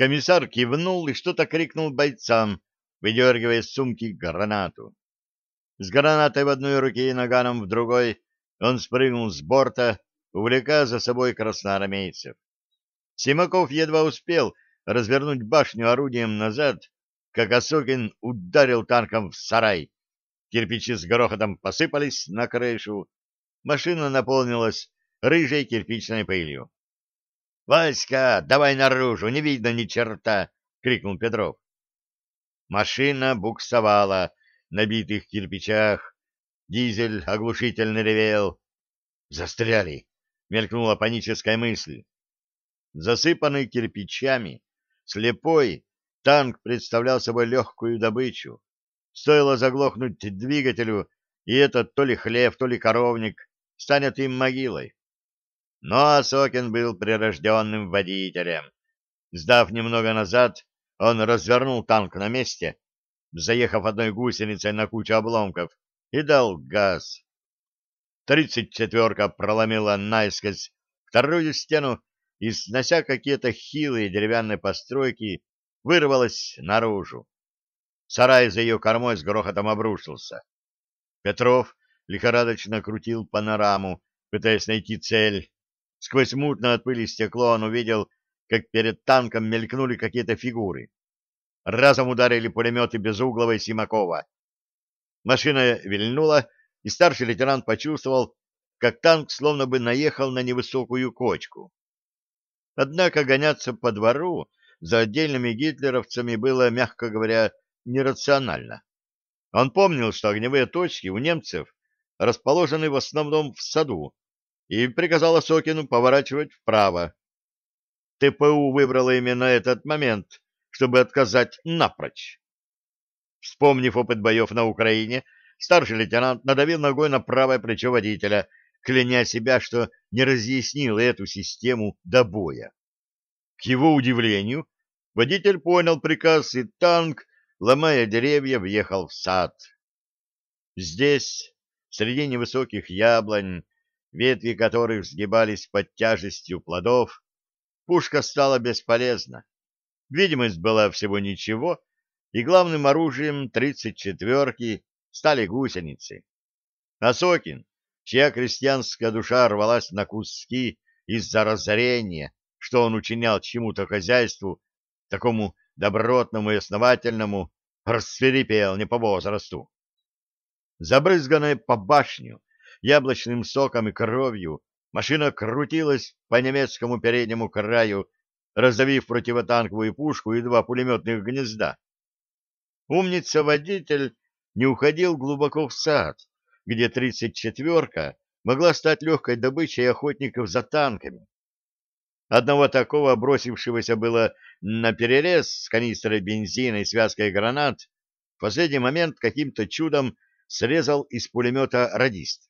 Комиссар кивнул и что-то крикнул бойцам, выдергивая из сумки гранату. С гранатой в одной руке и наганом в другой он спрыгнул с борта, увлекая за собой красноармейцев. Симаков едва успел развернуть башню орудием назад, как Осокин ударил танком в сарай. Кирпичи с грохотом посыпались на крышу. Машина наполнилась рыжей кирпичной пылью. — Васька, давай наружу, не видно ни черта! — крикнул Петров. Машина буксовала на битых кирпичах. Дизель оглушительно ревел. «Застряли!» — мелькнула паническая мысль. Засыпанный кирпичами, слепой, танк представлял собой легкую добычу. Стоило заглохнуть двигателю, и этот то ли хлев, то ли коровник станет им могилой. Но Осокин был прирожденным водителем. Сдав немного назад, он развернул танк на месте, заехав одной гусеницей на кучу обломков, и дал газ. Тридцать четверка проломила наискось вторую стену и, снося какие-то хилые деревянные постройки, вырвалась наружу. Сарай за ее кормой с грохотом обрушился. Петров лихорадочно крутил панораму, пытаясь найти цель. Сквозь мутное от пыли стекло он увидел, как перед танком мелькнули какие-то фигуры. Разом ударили пулеметы Безуглова и Симакова. Машина вильнула, и старший лейтенант почувствовал, как танк словно бы наехал на невысокую кочку. Однако гоняться по двору за отдельными гитлеровцами было, мягко говоря, нерационально. Он помнил, что огневые точки у немцев расположены в основном в саду, и приказал Осокину поворачивать вправо. ТПУ выбрала именно этот момент, чтобы отказать напрочь. Вспомнив опыт боев на Украине, старший лейтенант надавил ногой на правое плечо водителя, кляня себя, что не разъяснил эту систему до боя. К его удивлению, водитель понял приказ, и танк, ломая деревья, въехал в сад. Здесь, среди невысоких яблонь, ветви которых сгибались под тяжестью плодов, пушка стала бесполезна. Видимость была всего ничего, и главным оружием тридцать четверки стали гусеницы. Осокин, чья крестьянская душа рвалась на куски из-за разорения, что он учинял чему-то хозяйству, такому добротному и основательному, рассверепел не по возрасту. Забрызганная по башню яблочным соком и кровью, машина крутилась по немецкому переднему краю, раздавив противотанковую пушку и два пулеметных гнезда. Умница-водитель не уходил глубоко в сад, где тридцать четверка могла стать легкой добычей охотников за танками. Одного такого, бросившегося было на перерез с канистрой бензина и связкой гранат, в последний момент каким-то чудом срезал из пулемета радист.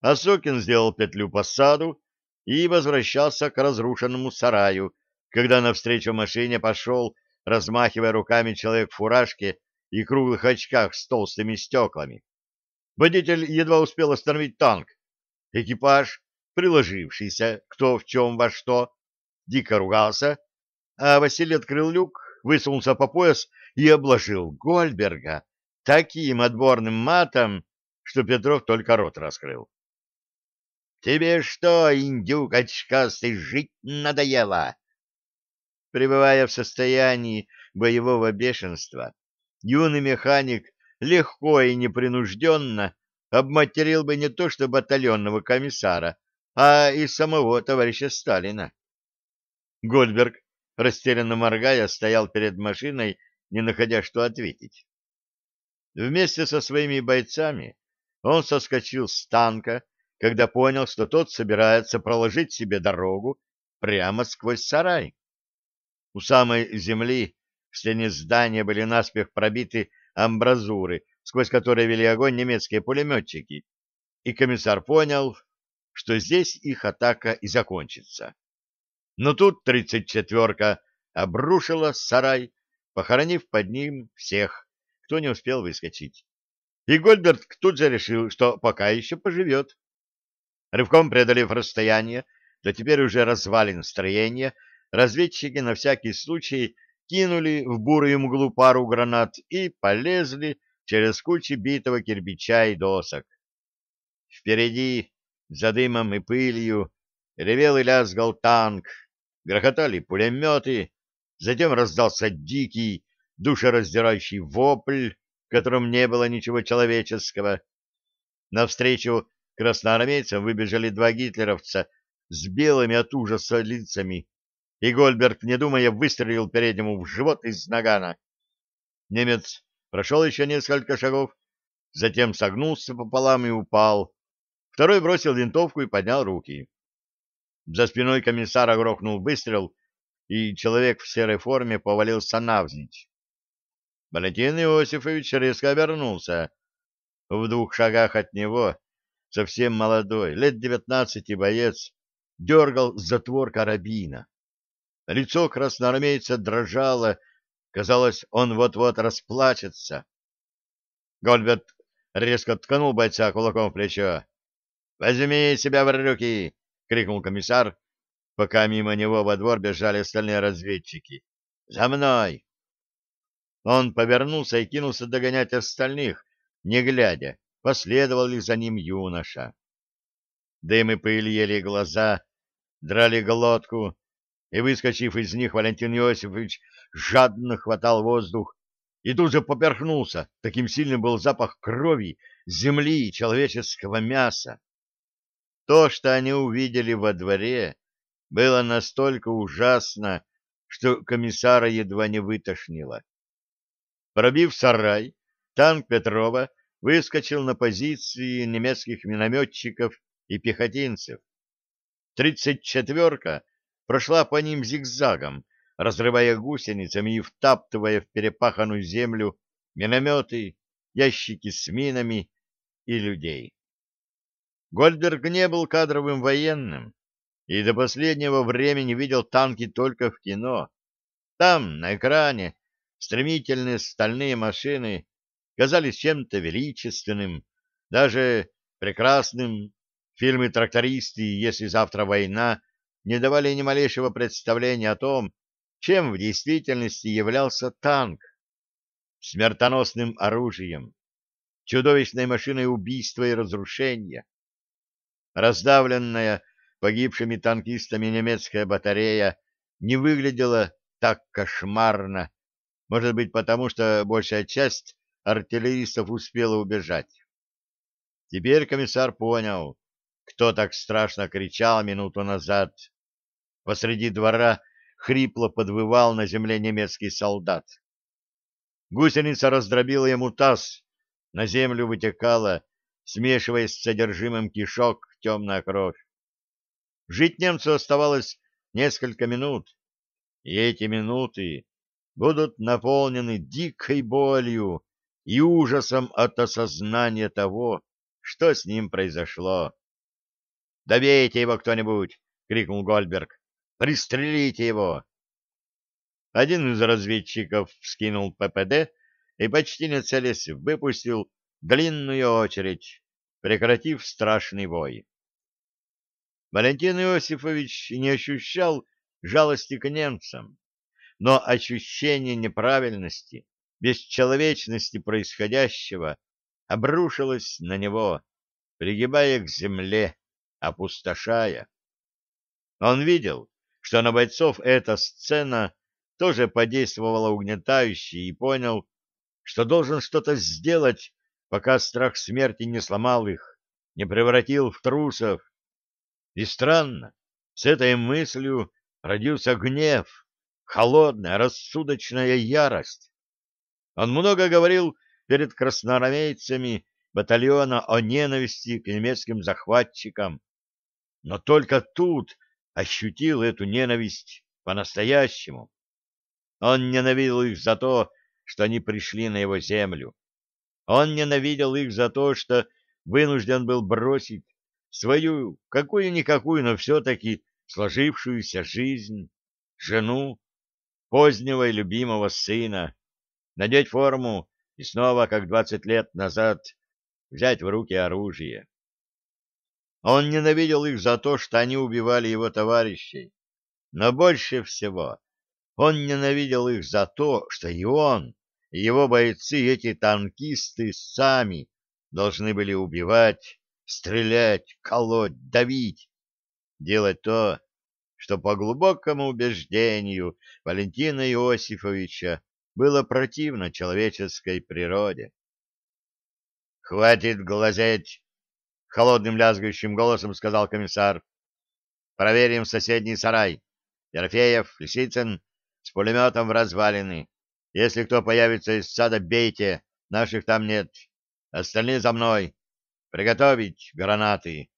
Осокин сделал петлю по саду и возвращался к разрушенному сараю, когда навстречу машине пошел, размахивая руками человек в фуражке и круглых очках с толстыми стеклами. Водитель едва успел остановить танк. Экипаж приложившийся кто в чем во что, дико ругался, а Василий открыл люк, высунулся по пояс и обложил Гольберга таким отборным матом, что Петров только рот раскрыл. — Тебе что, индюк очкастый, жить надоело? Пребывая в состоянии боевого бешенства, юный механик легко и непринужденно обматерил бы не то что батальонного комиссара, а и самого товарища Сталина. Гольдберг, растерянно моргая, стоял перед машиной, не находя что ответить. Вместе со своими бойцами он соскочил с танка, когда понял, что тот собирается проложить себе дорогу прямо сквозь сарай. У самой земли в стене здания были наспех пробиты амбразуры, сквозь которые вели огонь немецкие пулеметчики, и комиссар понял, что здесь их атака и закончится. Но тут тридцать четверка обрушила сарай, похоронив под ним всех, кто не успел выскочить. И Гольберт тут же решил, что пока еще поживет. Рывком преодолев расстояние, да теперь уже развалин строения, разведчики на всякий случай кинули в бурую мглу пару гранат и полезли через кучи битого кирпича и досок. Впереди, за дымом и пылью, ревел и лязгал танк, грохотали пулеметы, затем раздался дикий, душераздирающий вопль, в котором не было ничего человеческого. Навстречу красноармейцам выбежали два гитлеровца с белыми от ужаса лицами, и Гольберг, не думая, выстрелил переднему в живот из нагана. Немец прошел еще несколько шагов, затем согнулся пополам и упал. Второй бросил винтовку и поднял руки. За спиной комиссара грохнул выстрел, и человек в серой форме повалился навзничь. Валентин Иосифович резко обернулся. В двух шагах от него совсем молодой, лет девятнадцати боец, дергал затвор карабина. Лицо красноармейца дрожало, казалось, он вот-вот расплачется. Гольберт резко ткнул бойца кулаком в плечо. «Возьми себя в руки!» — крикнул комиссар, пока мимо него во двор бежали остальные разведчики. «За мной!» Он повернулся и кинулся догонять остальных, не глядя, последовал ли за ним юноша. Дым и пыль ели глаза, драли глотку, и, выскочив из них, Валентин Иосифович жадно хватал воздух и тут же поперхнулся. Таким сильным был запах крови, земли и человеческого мяса. То, что они увидели во дворе, было настолько ужасно, что комиссара едва не вытошнило. Пробив сарай, танк Петрова выскочил на позиции немецких минометчиков и пехотинцев. Тридцать четверка прошла по ним зигзагом, разрывая гусеницами и втаптывая в перепаханную землю минометы, ящики с минами и людей. Гольдберг не был кадровым военным и до последнего времени видел танки только в кино. Там, на экране, стремительные стальные машины казались чем-то величественным, даже прекрасным. Фильмы «Трактористы» «Если завтра война» не давали ни малейшего представления о том, чем в действительности являлся танк. Смертоносным оружием, чудовищной машиной убийства и разрушения. Раздавленная погибшими танкистами немецкая батарея не выглядела так кошмарно, может быть, потому что большая часть артиллеристов успела убежать. Теперь комиссар понял, кто так страшно кричал минуту назад. Посреди двора хрипло подвывал на земле немецкий солдат. Гусеница раздробила ему таз, на землю вытекала, смешиваясь с содержимым кишок, темная кровь. Жить немцу оставалось несколько минут, и эти минуты будут наполнены дикой болью и ужасом от осознания того, что с ним произошло. «Добейте его кто-нибудь!» — крикнул Гольберг. «Пристрелите его!» Один из разведчиков вскинул ППД и, почти не целясь, выпустил длинную очередь, прекратив страшный вой. Валентин Иосифович не ощущал жалости к немцам но ощущение неправильности, бесчеловечности происходящего обрушилось на него, пригибая к земле, опустошая. Он видел, что на бойцов эта сцена тоже подействовала угнетающе и понял, что должен что-то сделать, пока страх смерти не сломал их, не превратил в трусов. И странно, с этой мыслью родился гнев, холодная, рассудочная ярость. Он много говорил перед красноармейцами батальона о ненависти к немецким захватчикам, но только тут ощутил эту ненависть по-настоящему. Он ненавидел их за то, что они пришли на его землю. Он ненавидел их за то, что вынужден был бросить свою, какую-никакую, но все-таки сложившуюся жизнь, жену, позднего и любимого сына, надеть форму и снова, как двадцать лет назад, взять в руки оружие. Он ненавидел их за то, что они убивали его товарищей, Но больше всего он ненавидел их за то, что и он, и его бойцы, эти танкисты, сами должны были убивать, стрелять, колоть, давить, делать то, что по глубокому убеждению Валентина Иосифовича было противно человеческой природе. «Хватит глазеть!» — холодным лязгающим голосом сказал комиссар. «Проверим соседний сарай. Ерофеев, Лисицын с пулеметом в развалины. Если кто появится из сада, бейте, наших там нет. Остальные за мной. Приготовить гранаты.